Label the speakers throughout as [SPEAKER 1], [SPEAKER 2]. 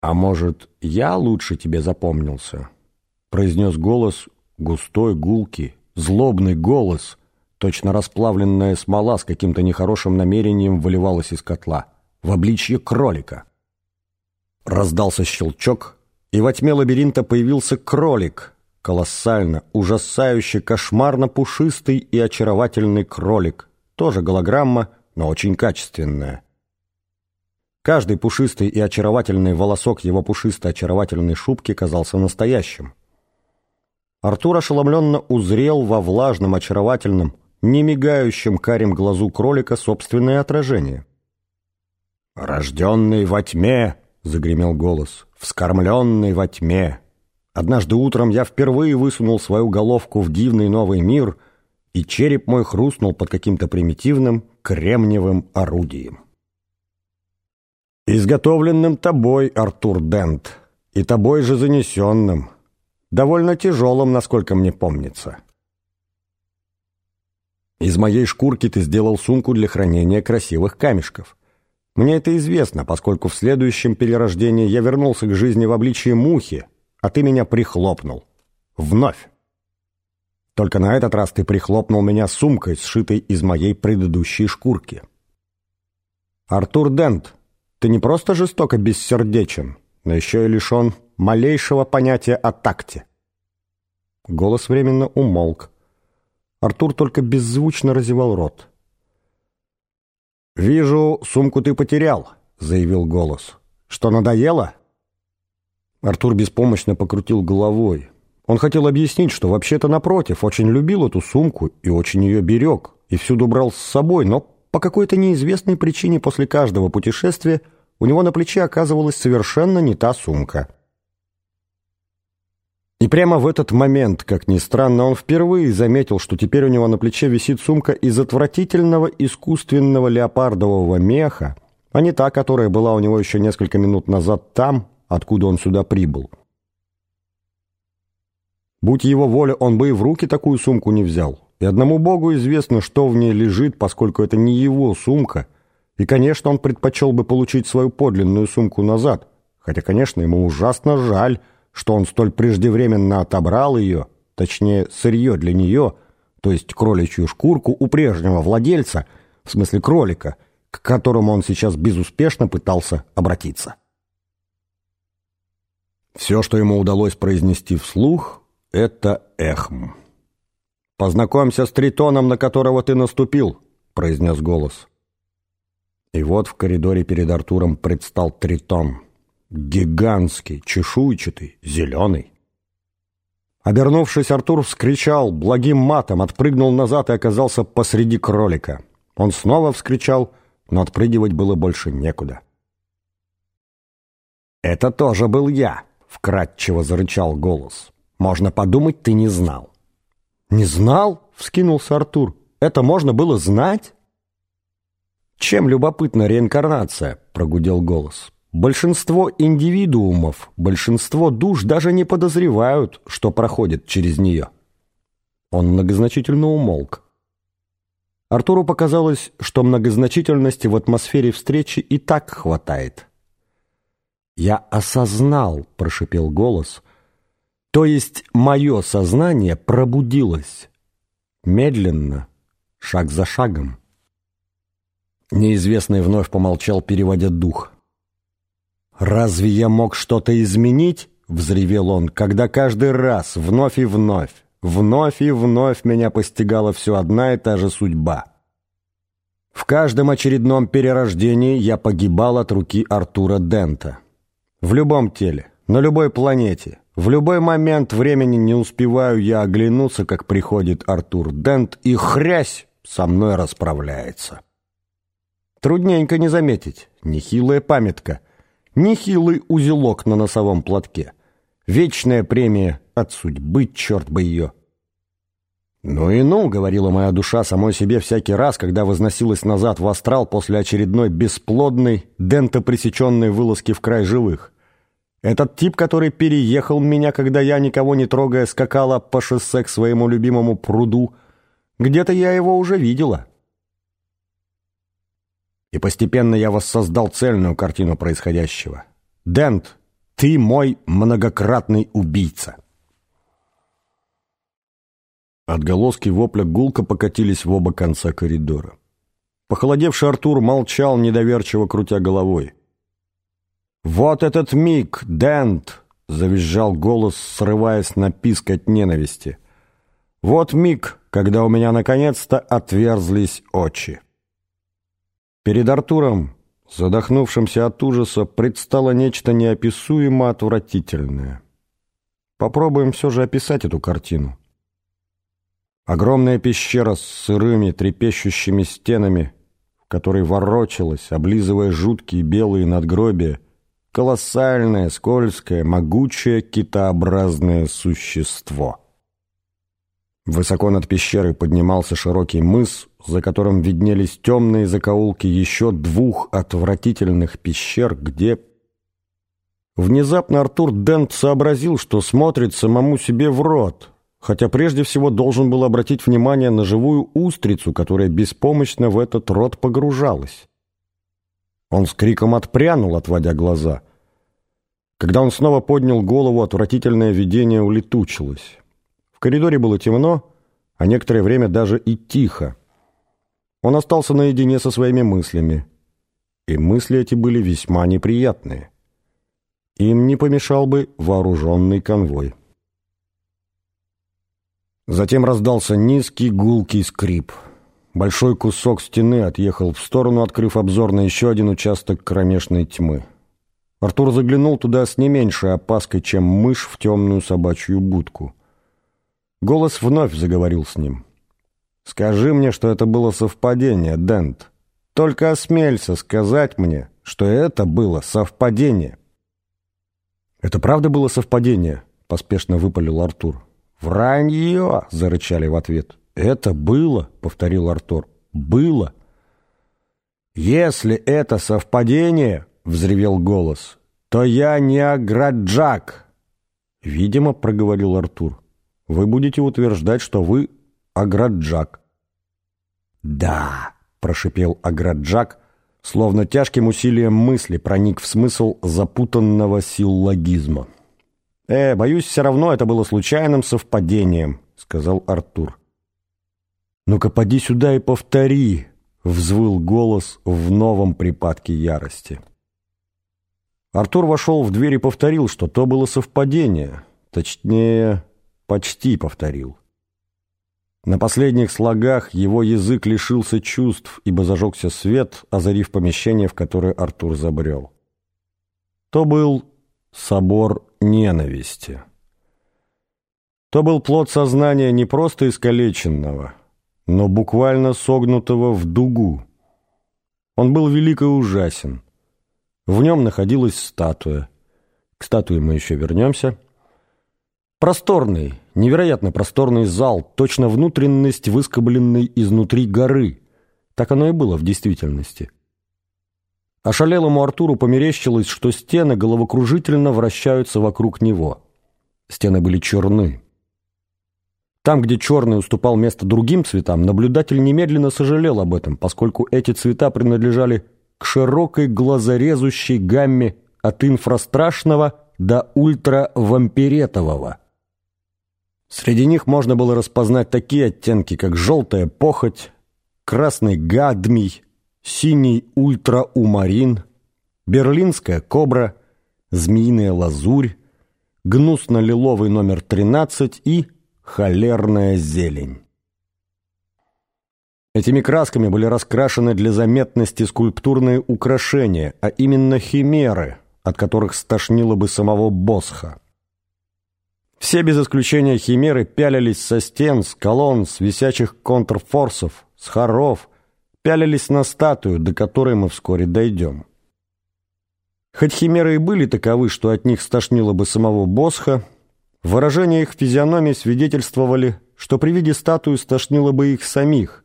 [SPEAKER 1] «А может, я лучше тебе запомнился?» произнес голос, густой, гулкий, злобный голос, точно расплавленная смола с каким-то нехорошим намерением выливалась из котла, в обличье кролика. Раздался щелчок, и во тьме лабиринта появился кролик, колоссально, ужасающе, кошмарно пушистый и очаровательный кролик, тоже голограмма, но очень качественная. Каждый пушистый и очаровательный волосок его пушистой очаровательной шубки казался настоящим. Артур ошеломленно узрел во влажном, очаровательном, не мигающем карим глазу кролика собственное отражение. «Рожденный во тьме!» — загремел голос. «Вскормленный во тьме!» Однажды утром я впервые высунул свою головку в дивный новый мир, и череп мой хрустнул под каким-то примитивным кремниевым орудием изготовленным тобой, Артур Дент, и тобой же занесенным, довольно тяжелым, насколько мне помнится. Из моей шкурки ты сделал сумку для хранения красивых камешков. Мне это известно, поскольку в следующем перерождении я вернулся к жизни в обличии мухи, а ты меня прихлопнул. Вновь. Только на этот раз ты прихлопнул меня сумкой, сшитой из моей предыдущей шкурки. Артур Дент, ты не просто жестоко бессердечен, но еще и лишен малейшего понятия о такте. Голос временно умолк. Артур только беззвучно разевал рот. «Вижу, сумку ты потерял», — заявил голос. «Что, надоело?» Артур беспомощно покрутил головой. Он хотел объяснить, что вообще-то напротив, очень любил эту сумку и очень ее берег, и всюду брал с собой, но по какой-то неизвестной причине после каждого путешествия у него на плече оказывалась совершенно не та сумка. И прямо в этот момент, как ни странно, он впервые заметил, что теперь у него на плече висит сумка из отвратительного искусственного леопардового меха, а не та, которая была у него еще несколько минут назад там, откуда он сюда прибыл. Будь его воля, он бы и в руки такую сумку не взял. И одному богу известно, что в ней лежит, поскольку это не его сумка. И, конечно, он предпочел бы получить свою подлинную сумку назад. Хотя, конечно, ему ужасно жаль, что он столь преждевременно отобрал ее, точнее, сырье для нее, то есть кроличью шкурку у прежнего владельца, в смысле кролика, к которому он сейчас безуспешно пытался обратиться. Все, что ему удалось произнести вслух, это эхм. «Познакомься с тритоном, на которого ты наступил», — произнес голос. И вот в коридоре перед Артуром предстал тритон. Гигантский, чешуйчатый, зеленый. Обернувшись, Артур вскричал благим матом, отпрыгнул назад и оказался посреди кролика. Он снова вскричал, но отпрыгивать было больше некуда. «Это тоже был я», — вкратчиво зарычал голос. «Можно подумать, ты не знал». «Не знал?» — вскинулся Артур. «Это можно было знать?» «Чем любопытна реинкарнация?» — прогудел голос. «Большинство индивидуумов, большинство душ даже не подозревают, что проходит через нее». Он многозначительно умолк. Артуру показалось, что многозначительности в атмосфере встречи и так хватает. «Я осознал», — прошипел голос, то есть мое сознание пробудилось. Медленно, шаг за шагом. Неизвестный вновь помолчал, переводя дух. «Разве я мог что-то изменить?» — взревел он, когда каждый раз, вновь и вновь, вновь и вновь меня постигала все одна и та же судьба. В каждом очередном перерождении я погибал от руки Артура Дента. В любом теле, на любой планете, в любой момент времени не успеваю я оглянуться, как приходит Артур Дент, и хрясь со мной расправляется. Трудненько не заметить. Нехилая памятка. Нехилый узелок на носовом платке. Вечная премия от судьбы, черт бы ее. «Ну и ну», — говорила моя душа самой себе всякий раз, когда возносилась назад в астрал после очередной бесплодной, дентопресеченной вылазки в край живых. Этот тип, который переехал меня, когда я, никого не трогая, скакала по шоссе к своему любимому пруду, где-то я его уже видела. И постепенно я воссоздал цельную картину происходящего. Дент, Ты мой многократный убийца. Отголоски вопля гулко покатились в оба конца коридора. Похолодевший Артур молчал, недоверчиво крутя головой. «Вот этот миг, Дент!» — завизжал голос, срываясь на писк от ненависти. «Вот миг, когда у меня наконец-то отверзлись очи». Перед Артуром, задохнувшимся от ужаса, предстало нечто неописуемо отвратительное. Попробуем все же описать эту картину. Огромная пещера с сырыми, трепещущими стенами, в которой ворочалась, облизывая жуткие белые надгробия, колоссальное, скользкое, могучее китообразное существо. Высоко над пещерой поднимался широкий мыс, за которым виднелись темные закоулки еще двух отвратительных пещер, где... Внезапно Артур Дент сообразил, что смотрит самому себе в рот — хотя прежде всего должен был обратить внимание на живую устрицу, которая беспомощно в этот рот погружалась. Он с криком отпрянул, отводя глаза. Когда он снова поднял голову, отвратительное видение улетучилось. В коридоре было темно, а некоторое время даже и тихо. Он остался наедине со своими мыслями. И мысли эти были весьма неприятные. Им не помешал бы вооруженный конвой. Затем раздался низкий гулкий скрип. Большой кусок стены отъехал в сторону, открыв обзор на еще один участок кромешной тьмы. Артур заглянул туда с не меньшей опаской, чем мышь в темную собачью будку. Голос вновь заговорил с ним. «Скажи мне, что это было совпадение, Дент. Только осмелься сказать мне, что это было совпадение». «Это правда было совпадение?» — поспешно выпалил Артур.
[SPEAKER 2] «Вранье!» — зарычали в ответ.
[SPEAKER 1] «Это было», — повторил Артур. «Было».
[SPEAKER 2] «Если это совпадение», — взревел голос, — «то я не Аграджак».
[SPEAKER 1] «Видимо», — проговорил Артур, — «вы будете утверждать, что вы Аграджак».
[SPEAKER 2] «Да», — прошипел Аграджак,
[SPEAKER 1] словно тяжким усилием мысли проник в смысл запутанного силлогизма.
[SPEAKER 2] «Э, боюсь, все равно это было случайным совпадением», — сказал Артур.
[SPEAKER 1] «Ну-ка, поди сюда и повтори», — взвыл голос в новом припадке ярости. Артур вошел в дверь и повторил, что то было совпадение. Точнее, почти повторил. На последних слогах его язык лишился чувств, ибо зажегся свет, озарив помещение, в которое Артур забрел. То был собор ненависти. То был плод сознания не просто искалеченного, но буквально согнутого в дугу. Он был велик и ужасен. В нем находилась статуя. К статуе мы еще вернемся. Просторный, невероятно просторный зал, точно внутренность, выскобленной изнутри горы. Так оно и было в действительности. Ошалелому Артуру померещилось, что стены головокружительно вращаются вокруг него. Стены были черны. Там, где черный уступал место другим цветам, наблюдатель немедленно сожалел об этом, поскольку эти цвета принадлежали к широкой глазорезущей гамме от инфрастрашного до ультравампиретового. Среди них можно было распознать такие оттенки, как желтая похоть, красный гадмий, синий ультраумарин, берлинская кобра, змеиная лазурь, гнусно-лиловый номер 13 и холерная зелень. Этими красками были раскрашены для заметности скульптурные украшения, а именно химеры, от которых стошнило бы самого Босха. Все без исключения химеры пялились со стен, с колонн, с висячих контрфорсов, с хоров – пялились на статую, до которой мы вскоре дойдем. Хоть химеры и были таковы, что от них стошнило бы самого Босха, выражения их физиономии свидетельствовали, что при виде статуи стошнило бы их самих,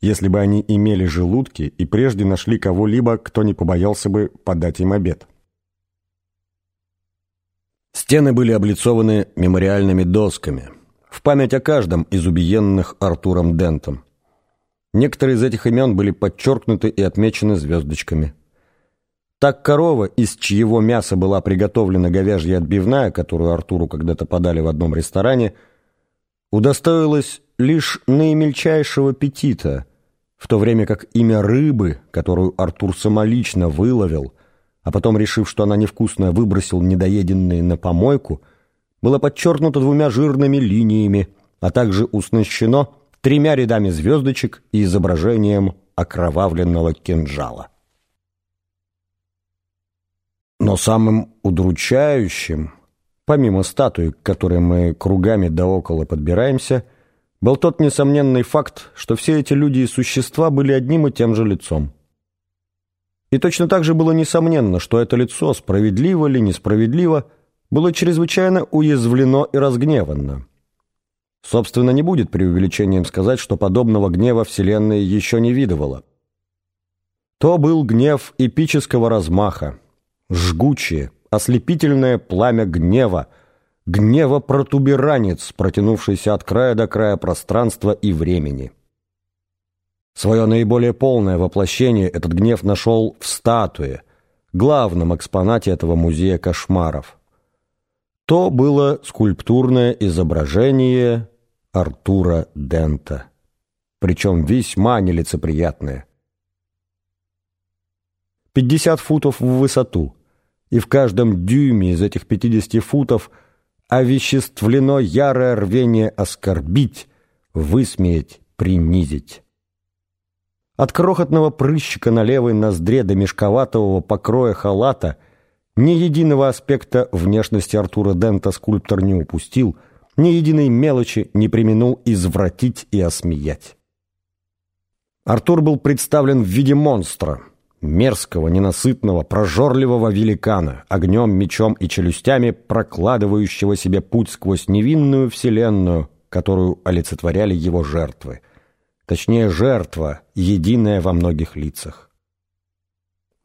[SPEAKER 1] если бы они имели желудки и прежде нашли кого-либо, кто не побоялся бы подать им обед. Стены были облицованы мемориальными досками, в память о каждом из убиенных Артуром Дентом. Некоторые из этих имен были подчеркнуты и отмечены звездочками. Так корова, из чьего мяса была приготовлена говяжья отбивная, которую Артуру когда-то подали в одном ресторане, удостоилась лишь наимельчайшего аппетита, в то время как имя рыбы, которую Артур самолично выловил, а потом, решив, что она невкусная, выбросил недоеденные на помойку, было подчеркнуто двумя жирными линиями, а также уснащено тремя рядами звездочек и изображением окровавленного кинжала. Но самым удручающим, помимо статуи, к которой мы кругами да около подбираемся, был тот несомненный факт, что все эти люди и существа были одним и тем же лицом. И точно так же было несомненно, что это лицо, справедливо ли, несправедливо, было чрезвычайно уязвлено и разгневано. Собственно, не будет преувеличением сказать, что подобного гнева Вселенная еще не видывала. То был гнев эпического размаха, жгучее, ослепительное пламя гнева, гнева протуберанец, протянувшийся от края до края пространства и времени. Свое наиболее полное воплощение этот гнев нашел в статуе, главном экспонате этого музея кошмаров. То было скульптурное изображение Артура Дента, причем весьма нелицеприятное. 50 футов в высоту, и в каждом дюйме из этих 50 футов овеществлено ярое рвение оскорбить, высмеять, принизить. От крохотного прыщика на левой ноздре до мешковатого покроя халата ни единого аспекта внешности Артура Дента скульптор не упустил, ни единой мелочи не применул извратить и осмеять. Артур был представлен в виде монстра — мерзкого, ненасытного, прожорливого великана, огнем, мечом и челюстями, прокладывающего себе путь сквозь невинную вселенную, которую олицетворяли его жертвы. Точнее, жертва, единая во многих лицах.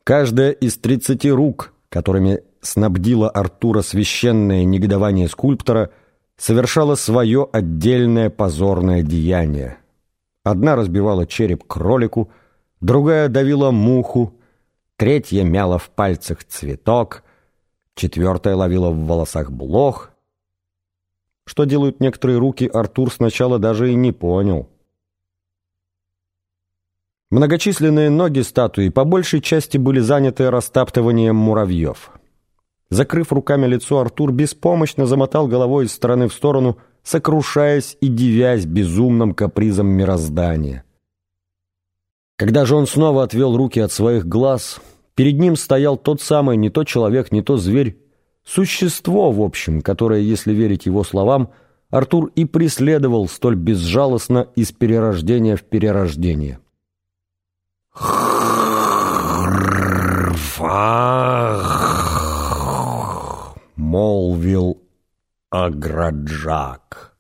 [SPEAKER 1] Каждая из тридцати рук, которыми снабдила Артура священное негодование скульптора, совершала свое отдельное позорное деяние. Одна разбивала череп кролику, другая давила муху, третья мяла в пальцах цветок, четвертая ловила в волосах блох. Что делают некоторые руки, Артур сначала даже и не понял. Многочисленные ноги статуи по большей части были заняты растаптыванием муравьев. Закрыв руками лицо, Артур беспомощно замотал головой из стороны в сторону, сокрушаясь и дивясь безумным капризом мироздания. Когда же он снова отвел руки от своих глаз, перед ним стоял тот самый не то человек, не то зверь, существо, в общем, которое, если верить его словам, Артур и преследовал столь безжалостно из перерождения в перерождение. Молвил Аграджак.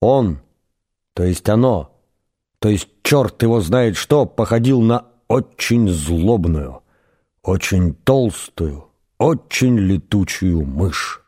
[SPEAKER 1] Он, то есть оно, то есть черт его знает что, походил на очень злобную, очень толстую, очень летучую мышь.